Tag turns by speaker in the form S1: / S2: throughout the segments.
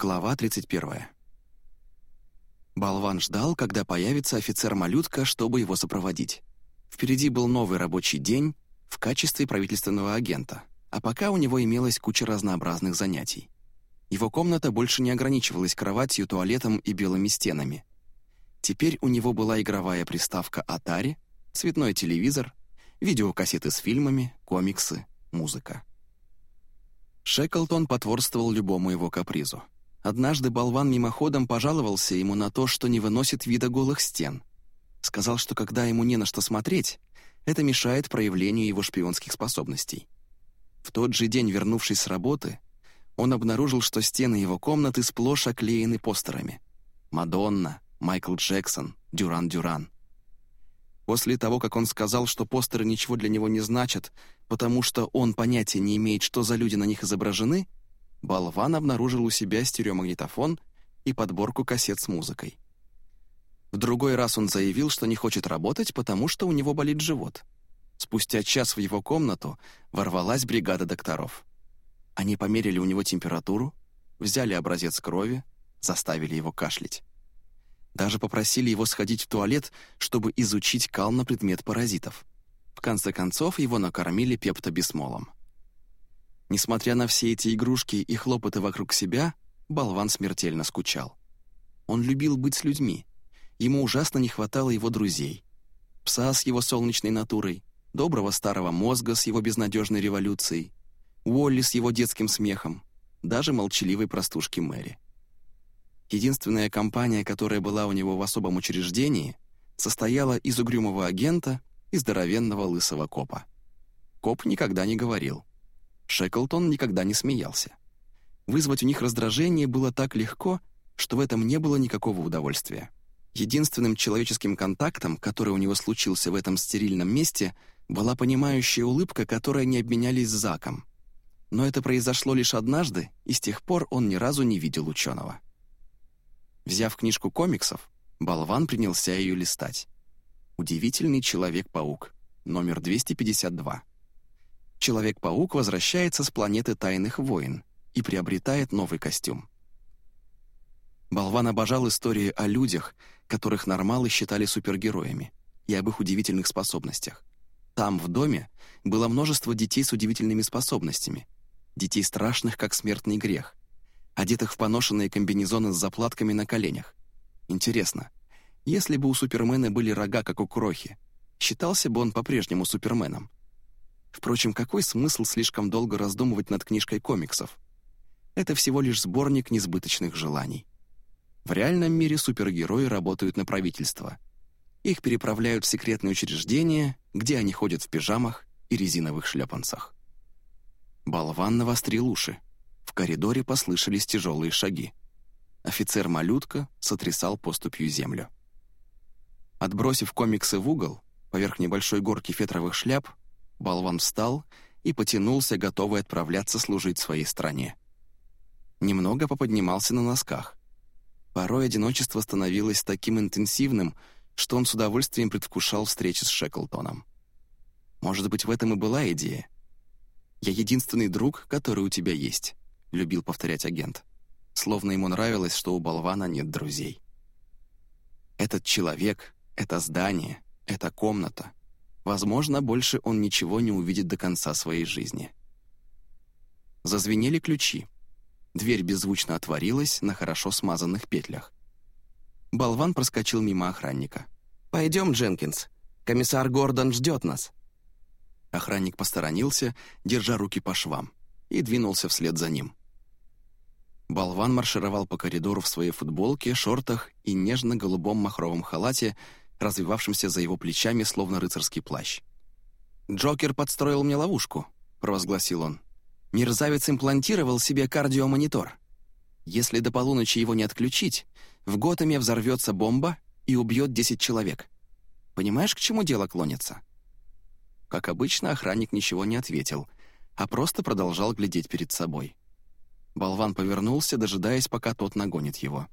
S1: Глава 31. Болван ждал, когда появится офицер-малютка, чтобы его сопроводить. Впереди был новый рабочий день в качестве правительственного агента, а пока у него имелась куча разнообразных занятий. Его комната больше не ограничивалась кроватью, туалетом и белыми стенами. Теперь у него была игровая приставка Atari, цветной телевизор, видеокассеты с фильмами, комиксы, музыка. Шеклтон потворствовал любому его капризу. Однажды болван мимоходом пожаловался ему на то, что не выносит вида голых стен. Сказал, что когда ему не на что смотреть, это мешает проявлению его шпионских способностей. В тот же день, вернувшись с работы, он обнаружил, что стены его комнаты сплошь оклеены постерами. Мадонна, Майкл Джексон, Дюран-Дюран. После того, как он сказал, что постеры ничего для него не значат, потому что он понятия не имеет, что за люди на них изображены, болван обнаружил у себя стереомагнитофон и подборку кассет с музыкой. В другой раз он заявил, что не хочет работать, потому что у него болит живот. Спустя час в его комнату ворвалась бригада докторов. Они померили у него температуру, взяли образец крови, заставили его кашлять. Даже попросили его сходить в туалет, чтобы изучить кал на предмет паразитов. В конце концов, его накормили пептобисмолом. Несмотря на все эти игрушки и хлопоты вокруг себя, болван смертельно скучал. Он любил быть с людьми. Ему ужасно не хватало его друзей. Пса с его солнечной натурой, доброго старого мозга с его безнадежной революцией, Уолли с его детским смехом, даже молчаливой простушки Мэри. Единственная компания, которая была у него в особом учреждении, состояла из угрюмого агента и здоровенного лысого копа. Коп никогда не говорил. Шеклтон никогда не смеялся. Вызвать у них раздражение было так легко, что в этом не было никакого удовольствия. Единственным человеческим контактом, который у него случился в этом стерильном месте, была понимающая улыбка, которой они обменялись с Заком. Но это произошло лишь однажды, и с тех пор он ни разу не видел ученого. Взяв книжку комиксов, болван принялся ее листать. «Удивительный Человек-паук», номер 252. Человек-паук возвращается с планеты Тайных войн и приобретает новый костюм. Болван обожал истории о людях, которых нормалы считали супергероями, и об их удивительных способностях. Там, в доме, было множество детей с удивительными способностями, детей страшных, как смертный грех, одетых в поношенные комбинезоны с заплатками на коленях. Интересно, если бы у Супермена были рога, как у Крохи, считался бы он по-прежнему Суперменом? Впрочем, какой смысл слишком долго раздумывать над книжкой комиксов? Это всего лишь сборник несбыточных желаний. В реальном мире супергерои работают на правительство. Их переправляют в секретные учреждения, где они ходят в пижамах и резиновых шлепанцах. Болван навострил уши. В коридоре послышались тяжелые шаги. Офицер-малютка сотрясал поступью землю. Отбросив комиксы в угол, поверх небольшой горки фетровых шляп, болван встал и потянулся, готовый отправляться служить своей стране. Немного поподнимался на носках. Порой одиночество становилось таким интенсивным, что он с удовольствием предвкушал встречи с Шеклтоном. Может быть, в этом и была идея. «Я единственный друг, который у тебя есть», — любил повторять агент. Словно ему нравилось, что у болвана нет друзей. Этот человек, это здание, эта комната. Возможно, больше он ничего не увидит до конца своей жизни. Зазвенели ключи. Дверь беззвучно отворилась на хорошо смазанных петлях. Болван проскочил мимо охранника. «Пойдем, Дженкинс. Комиссар Гордон ждет нас». Охранник посторонился, держа руки по швам, и двинулся вслед за ним. Болван маршировал по коридору в своей футболке, шортах и нежно-голубом махровом халате, развивавшемся за его плечами, словно рыцарский плащ. «Джокер подстроил мне ловушку», — провозгласил он. «Мерзавец имплантировал себе кардиомонитор. Если до полуночи его не отключить, в Готэме взорвется бомба и убьет 10 человек. Понимаешь, к чему дело клонится?» Как обычно, охранник ничего не ответил, а просто продолжал глядеть перед собой. Болван повернулся, дожидаясь, пока тот нагонит его.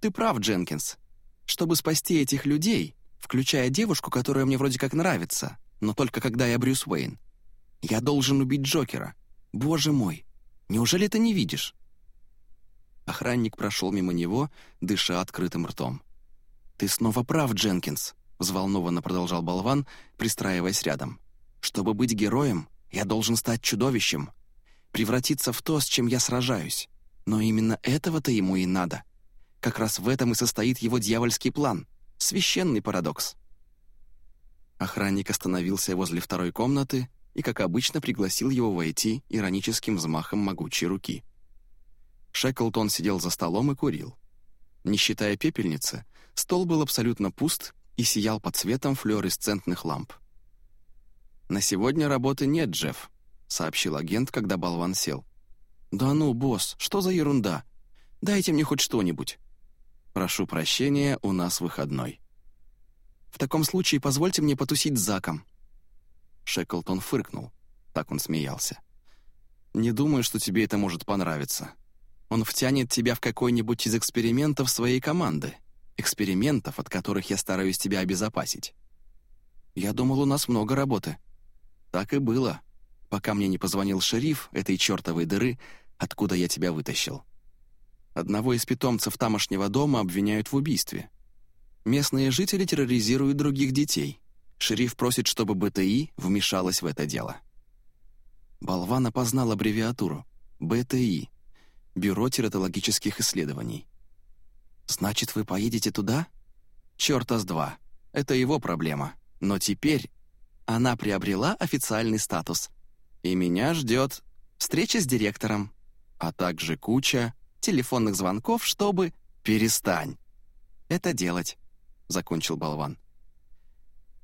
S1: «Ты прав, Дженкинс. Чтобы спасти этих людей, включая девушку, которая мне вроде как нравится, но только когда я Брюс Уэйн, я должен убить Джокера. Боже мой, неужели ты не видишь?» Охранник прошел мимо него, дыша открытым ртом. «Ты снова прав, Дженкинс», — взволнованно продолжал болван, пристраиваясь рядом. «Чтобы быть героем, я должен стать чудовищем, превратиться в то, с чем я сражаюсь. Но именно этого-то ему и надо. Как раз в этом и состоит его дьявольский план. Священный парадокс». Охранник остановился возле второй комнаты и, как обычно, пригласил его войти ироническим взмахом могучей руки. Шеклтон сидел за столом и курил. Не считая пепельницы, стол был абсолютно пуст и сиял под светом флуоресцентных ламп. «На сегодня работы нет, Джефф», — сообщил агент, когда болван сел. «Да ну, босс, что за ерунда? Дайте мне хоть что-нибудь». «Прошу прощения, у нас выходной». «В таком случае позвольте мне потусить с Заком». Шеклтон фыркнул. Так он смеялся. «Не думаю, что тебе это может понравиться. Он втянет тебя в какой-нибудь из экспериментов своей команды. Экспериментов, от которых я стараюсь тебя обезопасить. Я думал, у нас много работы. Так и было, пока мне не позвонил шериф этой чертовой дыры, откуда я тебя вытащил. Одного из питомцев тамошнего дома обвиняют в убийстве. Местные жители терроризируют других детей. Шериф просит, чтобы БТИ вмешалась в это дело. Болван опознал аббревиатуру «БТИ» Бюро тератологических исследований. «Значит, вы поедете туда?» «Чёрта с два. Это его проблема. Но теперь она приобрела официальный статус. И меня ждет встреча с директором, а также куча телефонных звонков, чтобы... «Перестань!» «Это делать», — закончил болван.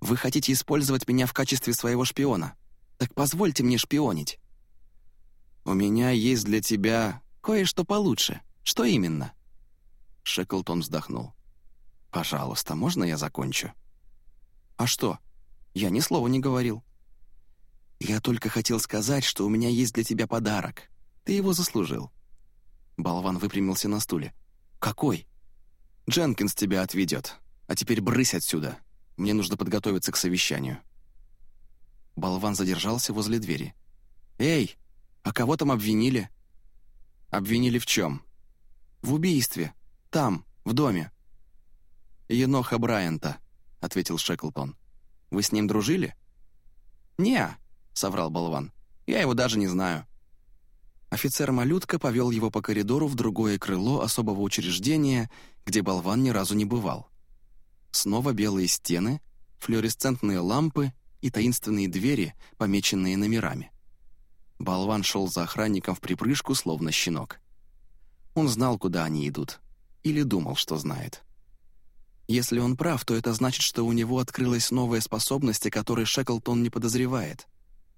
S1: «Вы хотите использовать меня в качестве своего шпиона? Так позвольте мне шпионить». «У меня есть для тебя Кое-что получше. Что именно?» Шеклтон вздохнул. «Пожалуйста, можно я закончу?» «А что? Я ни слова не говорил». «Я только хотел сказать, что у меня есть для тебя подарок. Ты его заслужил». Болван выпрямился на стуле. «Какой?» «Дженкинс тебя отведет. А теперь брысь отсюда. Мне нужно подготовиться к совещанию». Болван задержался возле двери. «Эй, а кого там обвинили?» «Обвинили в чем?» «В убийстве. Там, в доме». «Еноха Брайанта», — ответил Шеклтон. «Вы с ним дружили?» «Не», — соврал болван. «Я его даже не знаю». Офицер-малютка повел его по коридору в другое крыло особого учреждения, где болван ни разу не бывал. Снова белые стены, флуоресцентные лампы и таинственные двери, помеченные номерами. Болван шел за охранником в припрыжку, словно щенок. Он знал, куда они идут. Или думал, что знает. Если он прав, то это значит, что у него открылась новая способность, о которой Шеклтон не подозревает.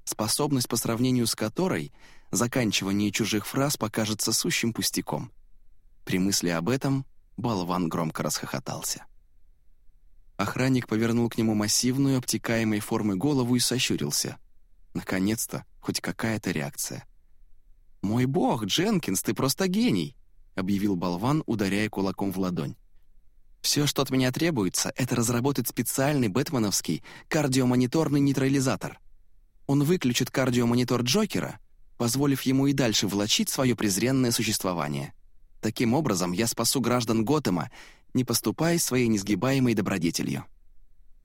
S1: Способность, по сравнению с которой заканчивание чужих фраз покажется сущим пустяком. При мысли об этом болван громко расхохотался. Охранник повернул к нему массивную, обтекаемой формы голову и сощурился. Наконец-то хоть какая-то реакция. «Мой бог, Дженкинс, ты просто гений!» — объявил болван, ударяя кулаком в ладонь. «Все, что от меня требуется, это разработать специальный бэтменовский кардиомониторный нейтрализатор. Он выключит кардиомонитор Джокера, позволив ему и дальше влачить свое презренное существование. Таким образом, я спасу граждан Готэма, не поступая своей несгибаемой добродетелью».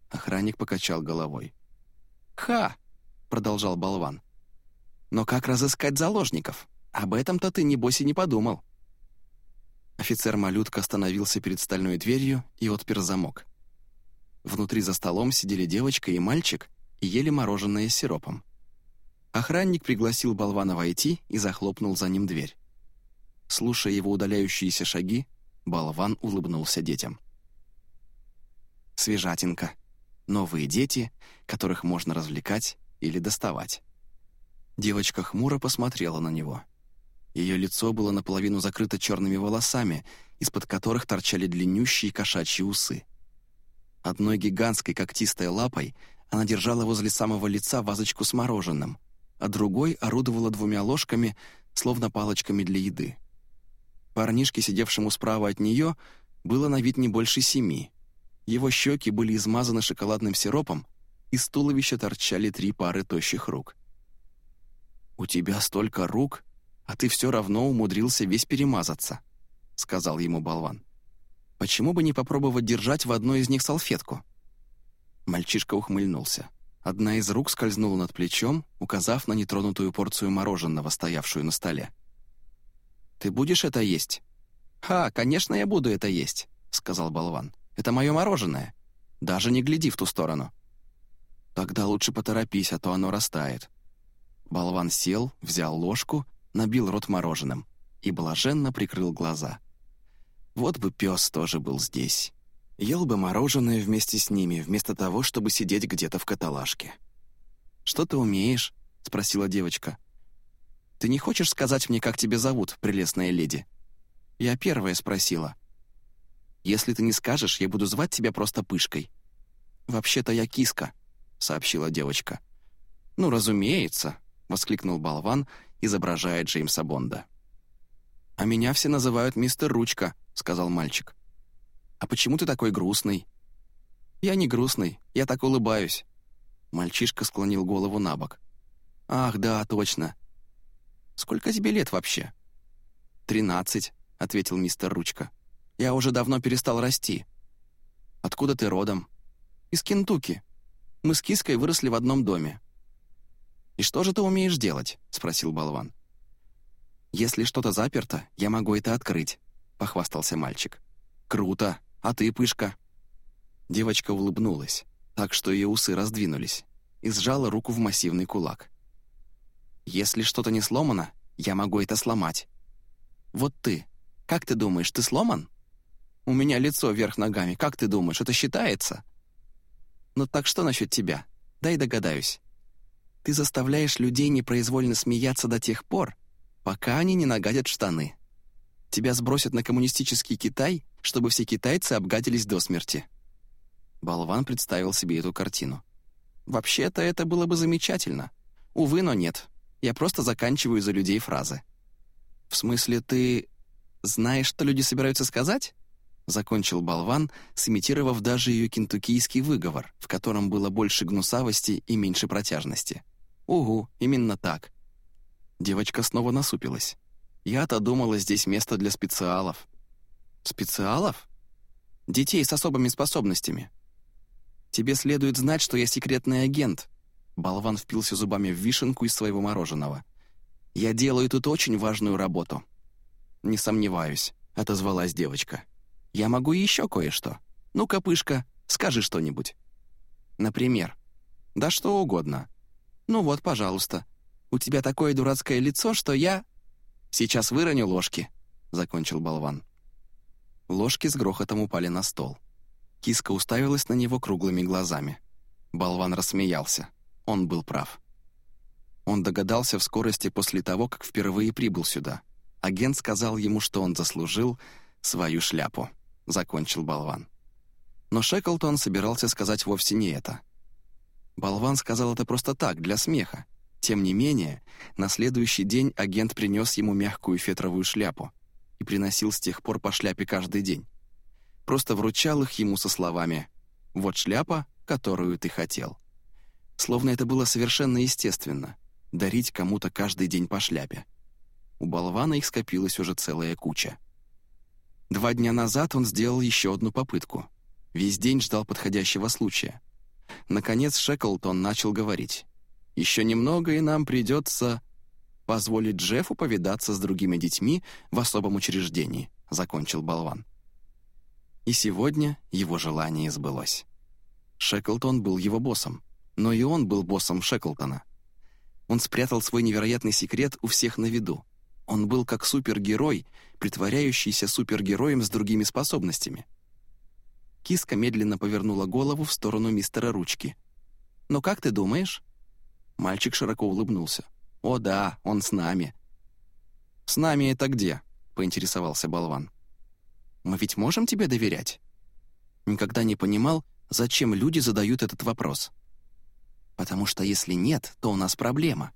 S1: Охранник покачал головой. «Ха!» — продолжал болван. Но как разыскать заложников? Об этом-то ты, небось, и не подумал». Офицер-малютка остановился перед стальной дверью и отпер замок. Внутри за столом сидели девочка и мальчик и ели мороженое с сиропом. Охранник пригласил болвана войти и захлопнул за ним дверь. Слушая его удаляющиеся шаги, болван улыбнулся детям. Свежатинка. Новые дети, которых можно развлекать или доставать. Девочка хмуро посмотрела на него. Ее лицо было наполовину закрыто черными волосами, из-под которых торчали длиннющие кошачьи усы. Одной гигантской когтистой лапой она держала возле самого лица вазочку с мороженым, а другой орудовала двумя ложками, словно палочками для еды. Парнишке, сидевшему справа от нее, было на вид не больше семи. Его щеки были измазаны шоколадным сиропом, из туловища торчали три пары тощих рук. «У тебя столько рук, а ты все равно умудрился весь перемазаться», сказал ему болван. «Почему бы не попробовать держать в одной из них салфетку?» Мальчишка ухмыльнулся. Одна из рук скользнула над плечом, указав на нетронутую порцию мороженого, стоявшую на столе. «Ты будешь это есть?» «Ха, конечно, я буду это есть», — сказал болван. «Это мое мороженое. Даже не гляди в ту сторону». «Тогда лучше поторопись, а то оно растает». Болван сел, взял ложку, набил рот мороженым и блаженно прикрыл глаза. Вот бы пес тоже был здесь. Ел бы мороженое вместе с ними, вместо того, чтобы сидеть где-то в каталажке. «Что ты умеешь?» — спросила девочка. «Ты не хочешь сказать мне, как тебя зовут, прелестная леди?» Я первая спросила. «Если ты не скажешь, я буду звать тебя просто Пышкой». «Вообще-то я киска», — сообщила девочка. «Ну, разумеется», — воскликнул болван, изображая Джеймса Бонда. «А меня все называют мистер Ручка», — сказал мальчик. «А почему ты такой грустный?» «Я не грустный, я так улыбаюсь». Мальчишка склонил голову на бок. «Ах, да, точно. Сколько тебе лет вообще?» «Тринадцать», — ответил мистер Ручка. «Я уже давно перестал расти». «Откуда ты родом?» «Из Кентукки. Мы с Киской выросли в одном доме». «И что же ты умеешь делать?» — спросил болван. «Если что-то заперто, я могу это открыть», — похвастался мальчик. «Круто! А ты, Пышка?» Девочка улыбнулась, так что ее усы раздвинулись, и сжала руку в массивный кулак. «Если что-то не сломано, я могу это сломать. Вот ты, как ты думаешь, ты сломан? У меня лицо вверх ногами, как ты думаешь, это считается?» «Ну так что насчет тебя? Дай догадаюсь. Ты заставляешь людей непроизвольно смеяться до тех пор, пока они не нагадят штаны. Тебя сбросят на коммунистический Китай, чтобы все китайцы обгадились до смерти». Болван представил себе эту картину. «Вообще-то это было бы замечательно. Увы, но нет. Я просто заканчиваю за людей фразы». «В смысле, ты знаешь, что люди собираются сказать?» Закончил болван, сымитировав даже ее кентуккийский выговор, в котором было больше гнусавости и меньше протяжности. «Угу, именно так. Девочка снова насупилась. «Я-то думала, здесь место для специалов». «Специалов?» «Детей с особыми способностями». «Тебе следует знать, что я секретный агент». Болван впился зубами в вишенку из своего мороженого. «Я делаю тут очень важную работу». «Не сомневаюсь», — отозвалась девочка. «Я могу еще кое-что. Ну-ка, пышка, скажи что-нибудь». «Например?» «Да что угодно». «Ну вот, пожалуйста, у тебя такое дурацкое лицо, что я...» «Сейчас выроню ложки», — закончил болван. Ложки с грохотом упали на стол. Киска уставилась на него круглыми глазами. Болван рассмеялся. Он был прав. Он догадался в скорости после того, как впервые прибыл сюда. Агент сказал ему, что он заслужил свою шляпу. Закончил болван. Но Шеклтон собирался сказать вовсе не это. Болван сказал это просто так, для смеха, тем не менее, на следующий день агент принес ему мягкую фетровую шляпу и приносил с тех пор по шляпе каждый день. Просто вручал их ему со словами «Вот шляпа, которую ты хотел». Словно это было совершенно естественно — дарить кому-то каждый день по шляпе. У болвана их скопилась уже целая куча. Два дня назад он сделал еще одну попытку. Весь день ждал подходящего случая. Наконец Шеклтон начал говорить. Еще немного, и нам придется позволить Джеффу повидаться с другими детьми в особом учреждении», — закончил болван. И сегодня его желание сбылось. Шеклтон был его боссом, но и он был боссом Шеклтона. Он спрятал свой невероятный секрет у всех на виду. Он был как супергерой, притворяющийся супергероем с другими способностями. Киска медленно повернула голову в сторону мистера Ручки. «Но как ты думаешь?» Мальчик широко улыбнулся. «О да, он с нами». «С нами это где?» — поинтересовался болван. «Мы ведь можем тебе доверять?» Никогда не понимал, зачем люди задают этот вопрос. «Потому что если нет, то у нас проблема».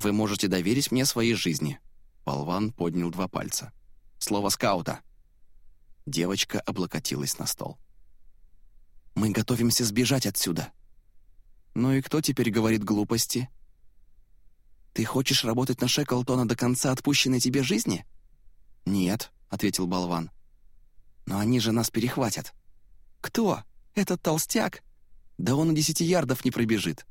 S1: «Вы можете доверить мне своей жизни». Болван поднял два пальца. «Слово скаута». Девочка облокотилась на стол. «Мы готовимся сбежать отсюда», «Ну и кто теперь говорит глупости?» «Ты хочешь работать на Шеклтона до конца отпущенной тебе жизни?» «Нет», — ответил болван. «Но они же нас перехватят». «Кто? Этот толстяк? Да он и десяти ярдов не пробежит».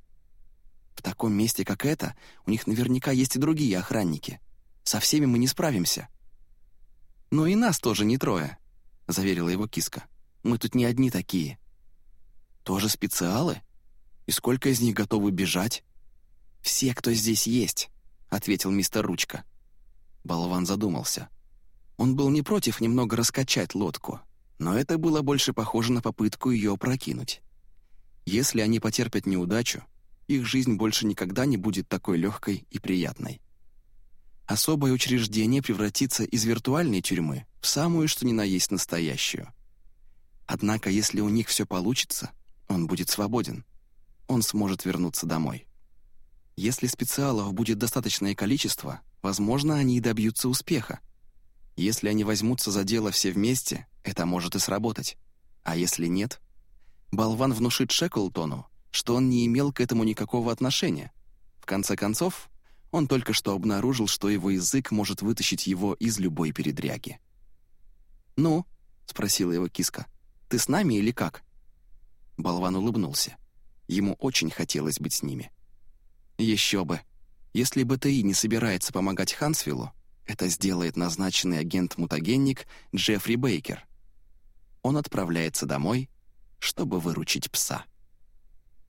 S1: «В таком месте, как это, у них наверняка есть и другие охранники. Со всеми мы не справимся». «Ну и нас тоже не трое», — заверила его киска. «Мы тут не одни такие». «Тоже специалы? И сколько из них готовы бежать?» «Все, кто здесь есть», — ответил мистер Ручка. Болван задумался. Он был не против немного раскачать лодку, но это было больше похоже на попытку ее опрокинуть. Если они потерпят неудачу, их жизнь больше никогда не будет такой легкой и приятной особое учреждение превратится из виртуальной тюрьмы в самую что ни на есть настоящую. Однако, если у них все получится, он будет свободен. Он сможет вернуться домой. Если специалов будет достаточное количество, возможно, они и добьются успеха. Если они возьмутся за дело все вместе, это может и сработать. А если нет? Болван внушит Шеклтону, что он не имел к этому никакого отношения. В конце концов, он только что обнаружил, что его язык может вытащить его из любой передряги. «Ну?» — спросила его киска. «Ты с нами или как?» Болван улыбнулся. Ему очень хотелось быть с ними. Еще бы. Если БТИ не собирается помогать Хансвиллу, это сделает назначенный агент-мутагенник Джеффри Бейкер. Он отправляется домой, чтобы выручить пса.